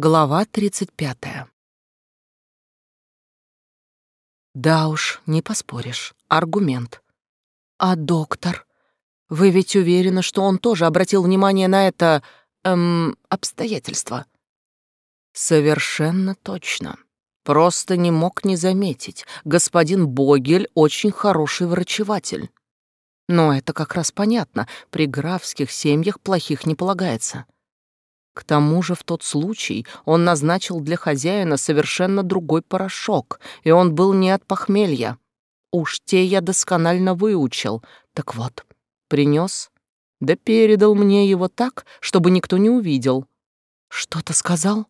Глава 35. Да уж, не поспоришь. Аргумент. А доктор? Вы ведь уверены, что он тоже обратил внимание на это, эм, обстоятельство? Совершенно точно. Просто не мог не заметить. Господин Богель очень хороший врачеватель. Но это как раз понятно. При графских семьях плохих не полагается. К тому же в тот случай он назначил для хозяина совершенно другой порошок, и он был не от похмелья. Уж те я досконально выучил. Так вот, принес, да передал мне его так, чтобы никто не увидел. Что-то сказал?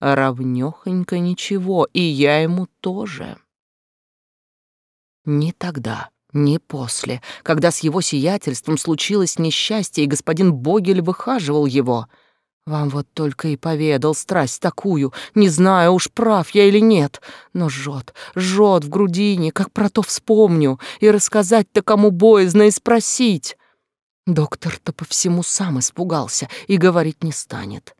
Равнёхонько ничего, и я ему тоже. Не тогда, не после, когда с его сиятельством случилось несчастье, и господин Богель выхаживал его — вам вот только и поведал страсть такую, не знаю уж, прав я или нет, но жжет, жжет в грудине, как про то вспомню, и рассказать-то кому боязно и спросить. Доктор-то по всему сам испугался и говорить не станет.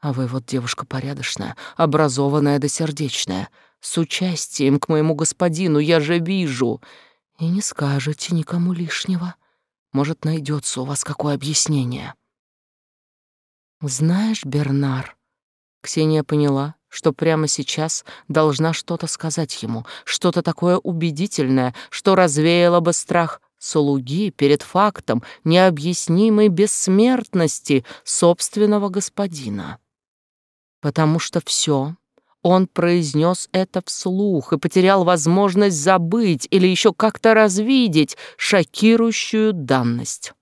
А вы вот девушка порядочная, образованная да сердечная, с участием к моему господину, я же вижу. И не скажете никому лишнего. Может, найдется у вас какое объяснение. «Знаешь, Бернар...» Ксения поняла, что прямо сейчас должна что-то сказать ему, что-то такое убедительное, что развеяло бы страх слуги перед фактом необъяснимой бессмертности собственного господина. Потому что все он произнес это вслух и потерял возможность забыть или еще как-то развидеть шокирующую данность.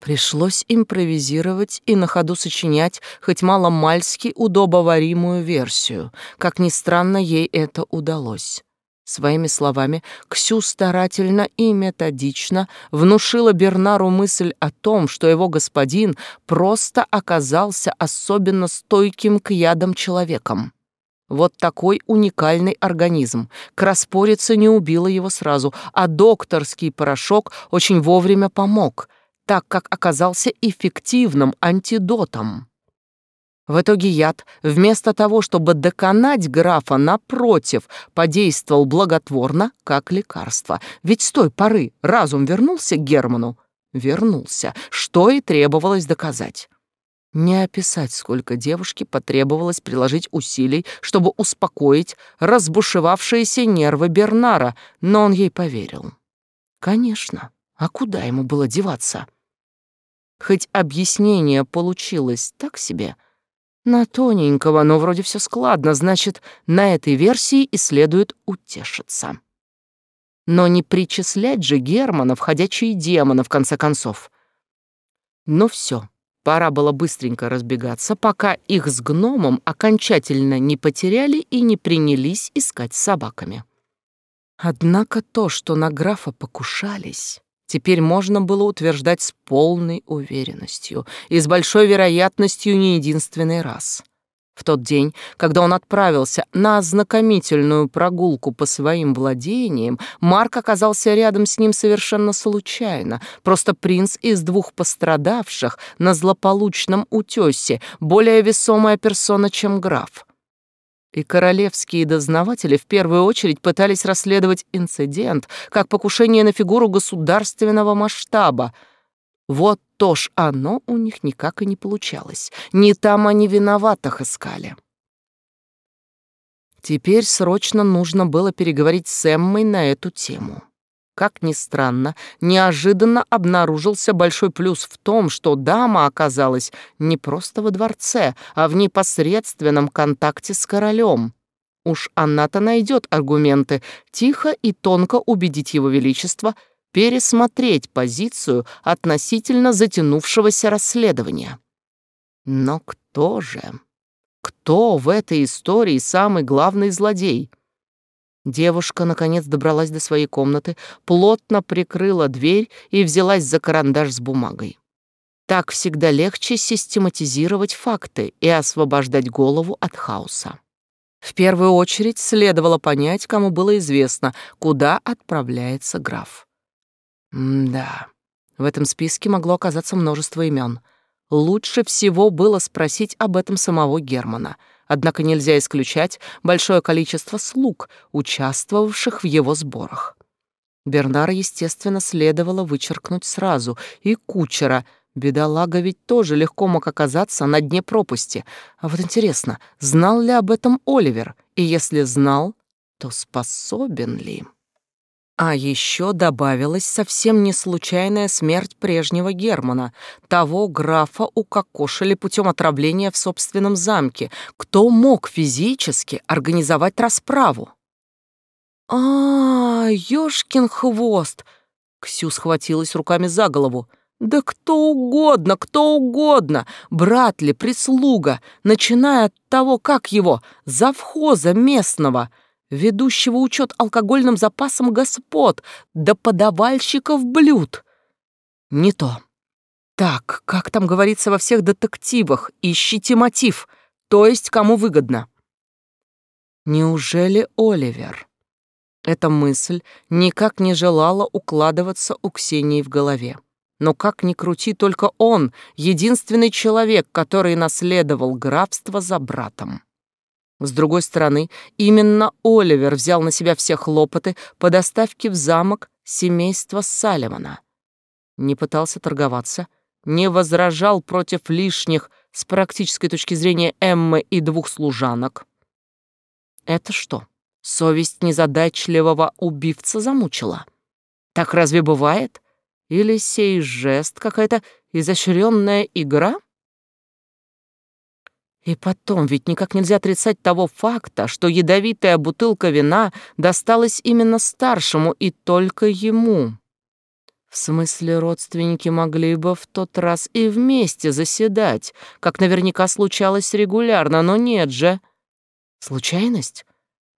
Пришлось импровизировать и на ходу сочинять хоть мало-мальски удобоваримую версию. Как ни странно, ей это удалось. Своими словами, Ксю старательно и методично внушила Бернару мысль о том, что его господин просто оказался особенно стойким к ядам человеком. Вот такой уникальный организм. Краспорица не убила его сразу, а докторский порошок очень вовремя помог — так как оказался эффективным антидотом. В итоге яд, вместо того, чтобы доконать графа, напротив, подействовал благотворно, как лекарство. Ведь с той поры разум вернулся к Герману. Вернулся, что и требовалось доказать. Не описать, сколько девушке потребовалось приложить усилий, чтобы успокоить разбушевавшиеся нервы Бернара, но он ей поверил. Конечно, а куда ему было деваться? Хоть объяснение получилось так себе, на тоненького, но вроде все складно, значит, на этой версии и следует утешиться. Но не причислять же Германа в ходячие демоны, в конце концов. Ну все, пора было быстренько разбегаться, пока их с гномом окончательно не потеряли и не принялись искать собаками. Однако то, что на графа покушались, теперь можно было утверждать с полной уверенностью и с большой вероятностью не единственный раз. В тот день, когда он отправился на ознакомительную прогулку по своим владениям, Марк оказался рядом с ним совершенно случайно. Просто принц из двух пострадавших на злополучном утёсе, более весомая персона, чем граф и королевские дознаватели в первую очередь пытались расследовать инцидент как покушение на фигуру государственного масштаба. Вот то ж оно у них никак и не получалось. Не там они виноватых искали. Теперь срочно нужно было переговорить с Эммой на эту тему. Как ни странно, неожиданно обнаружился большой плюс в том, что дама оказалась не просто во дворце, а в непосредственном контакте с королем. Уж она-то найдет аргументы тихо и тонко убедить его величество пересмотреть позицию относительно затянувшегося расследования. Но кто же? Кто в этой истории самый главный злодей? Девушка, наконец, добралась до своей комнаты, плотно прикрыла дверь и взялась за карандаш с бумагой. Так всегда легче систематизировать факты и освобождать голову от хаоса. В первую очередь следовало понять, кому было известно, куда отправляется граф. М да, в этом списке могло оказаться множество имен. Лучше всего было спросить об этом самого Германа. Однако нельзя исключать большое количество слуг, участвовавших в его сборах. Бернара, естественно, следовало вычеркнуть сразу, и кучера. Бедолага ведь тоже легко мог оказаться на дне пропасти. А вот интересно, знал ли об этом Оливер? И если знал, то способен ли? А еще добавилась совсем не случайная смерть прежнего Германа, того графа укокошили путем отравления в собственном замке. Кто мог физически организовать расправу? а, ёшкин хвост! Ксю схватилась руками за голову. Да кто угодно, кто угодно, брат ли, прислуга, начиная от того, как его, завхоза местного — ведущего учет алкогольным запасам господ, до подавальщиков блюд. Не то. Так, как там говорится во всех детективах, ищите мотив, то есть кому выгодно. Неужели Оливер? Эта мысль никак не желала укладываться у Ксении в голове. Но как ни крути, только он — единственный человек, который наследовал графство за братом. С другой стороны, именно Оливер взял на себя все хлопоты по доставке в замок семейства Салливана. Не пытался торговаться, не возражал против лишних с практической точки зрения Эммы и двух служанок. Это что, совесть незадачливого убивца замучила? Так разве бывает? Или сей жест какая-то изощренная игра? И потом, ведь никак нельзя отрицать того факта, что ядовитая бутылка вина досталась именно старшему и только ему. В смысле, родственники могли бы в тот раз и вместе заседать, как наверняка случалось регулярно, но нет же. Случайность?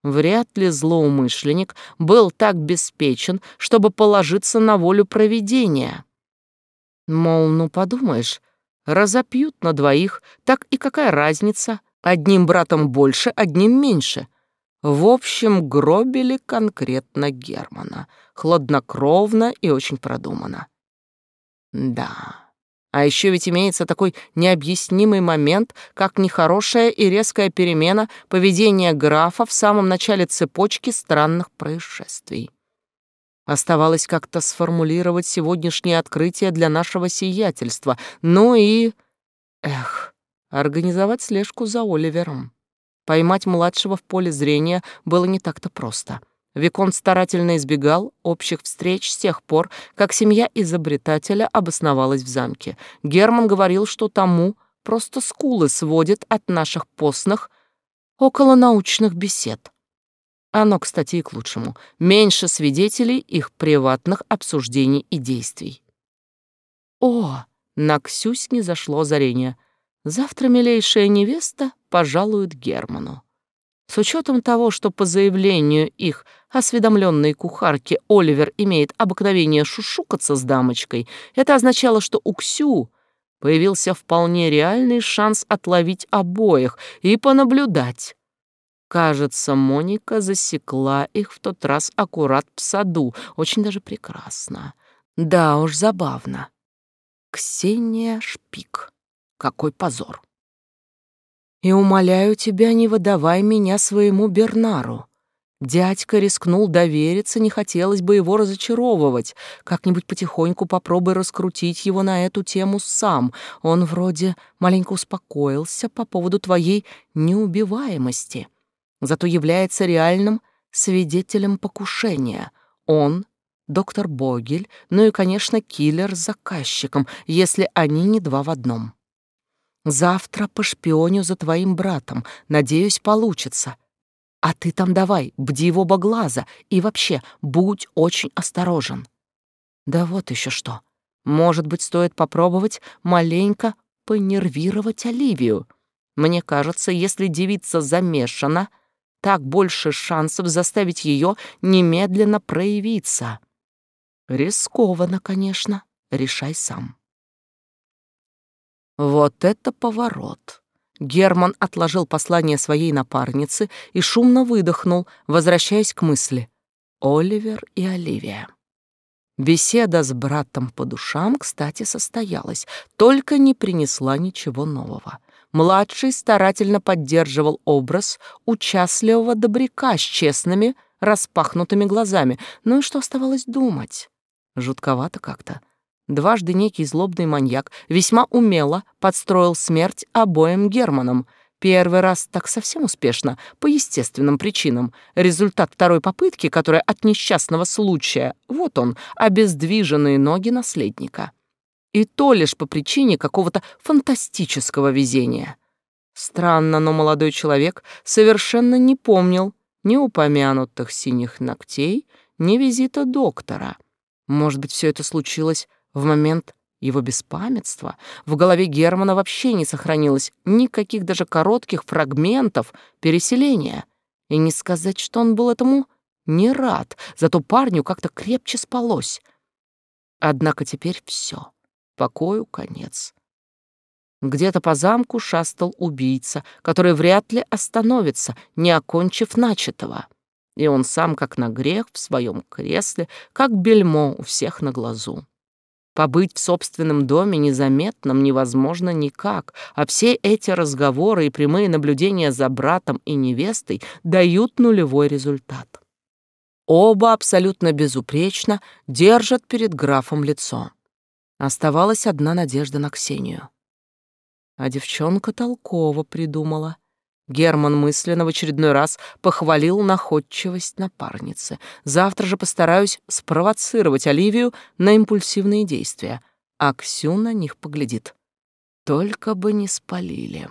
Вряд ли злоумышленник был так беспечен, чтобы положиться на волю провидения. Мол, ну подумаешь, Разопьют на двоих, так и какая разница? Одним братом больше, одним меньше. В общем, гробили конкретно Германа. Хладнокровно и очень продуманно. Да. А еще ведь имеется такой необъяснимый момент, как нехорошая и резкая перемена поведения графа в самом начале цепочки странных происшествий. Оставалось как-то сформулировать сегодняшнее открытие для нашего сиятельства. Ну и... Эх, организовать слежку за Оливером. Поймать младшего в поле зрения было не так-то просто. Викон старательно избегал общих встреч с тех пор, как семья изобретателя обосновалась в замке. Герман говорил, что тому просто скулы сводит от наших постных околонаучных бесед. Оно, кстати, и к лучшему. Меньше свидетелей их приватных обсуждений и действий. О, на Ксюсь не зашло озарение. Завтра милейшая невеста пожалует Герману. С учетом того, что по заявлению их осведомленной кухарки Оливер имеет обыкновение шушукаться с дамочкой, это означало, что у Ксю появился вполне реальный шанс отловить обоих и понаблюдать Кажется, Моника засекла их в тот раз аккурат в саду. Очень даже прекрасно. Да уж, забавно. Ксения Шпик. Какой позор. И умоляю тебя, не выдавай меня своему Бернару. Дядька рискнул довериться, не хотелось бы его разочаровывать. Как-нибудь потихоньку попробуй раскрутить его на эту тему сам. Он вроде маленько успокоился по поводу твоей неубиваемости зато является реальным свидетелем покушения. Он, доктор Богель, ну и, конечно, киллер с заказчиком, если они не два в одном. Завтра по шпионю за твоим братом. Надеюсь, получится. А ты там давай, бди в оба глаза и вообще будь очень осторожен. Да вот еще что. Может быть, стоит попробовать маленько понервировать Оливию. Мне кажется, если девица замешана — так больше шансов заставить ее немедленно проявиться. Рискованно, конечно, решай сам. Вот это поворот. Герман отложил послание своей напарницы и шумно выдохнул, возвращаясь к мысли. Оливер и Оливия. Беседа с братом по душам, кстати, состоялась, только не принесла ничего нового. Младший старательно поддерживал образ участливого добряка с честными, распахнутыми глазами. Ну и что оставалось думать? Жутковато как-то. Дважды некий злобный маньяк весьма умело подстроил смерть обоим Германам. Первый раз так совсем успешно, по естественным причинам. Результат второй попытки, которая от несчастного случая, вот он, обездвиженные ноги наследника. И то лишь по причине какого-то фантастического везения. Странно, но молодой человек совершенно не помнил ни упомянутых синих ногтей, ни визита доктора. Может быть, все это случилось в момент его беспамятства в голове Германа вообще не сохранилось никаких даже коротких фрагментов переселения. И не сказать, что он был этому не рад, зато парню как-то крепче спалось. Однако теперь все, покою конец. Где-то по замку шастал убийца, который вряд ли остановится, не окончив начатого. И он сам, как на грех, в своем кресле, как бельмо у всех на глазу. Побыть в собственном доме незаметным невозможно никак, а все эти разговоры и прямые наблюдения за братом и невестой дают нулевой результат. Оба абсолютно безупречно держат перед графом лицо. Оставалась одна надежда на Ксению. А девчонка толково придумала. Герман мысленно в очередной раз похвалил находчивость напарницы. Завтра же постараюсь спровоцировать Оливию на импульсивные действия, а Ксю на них поглядит. Только бы не спалили.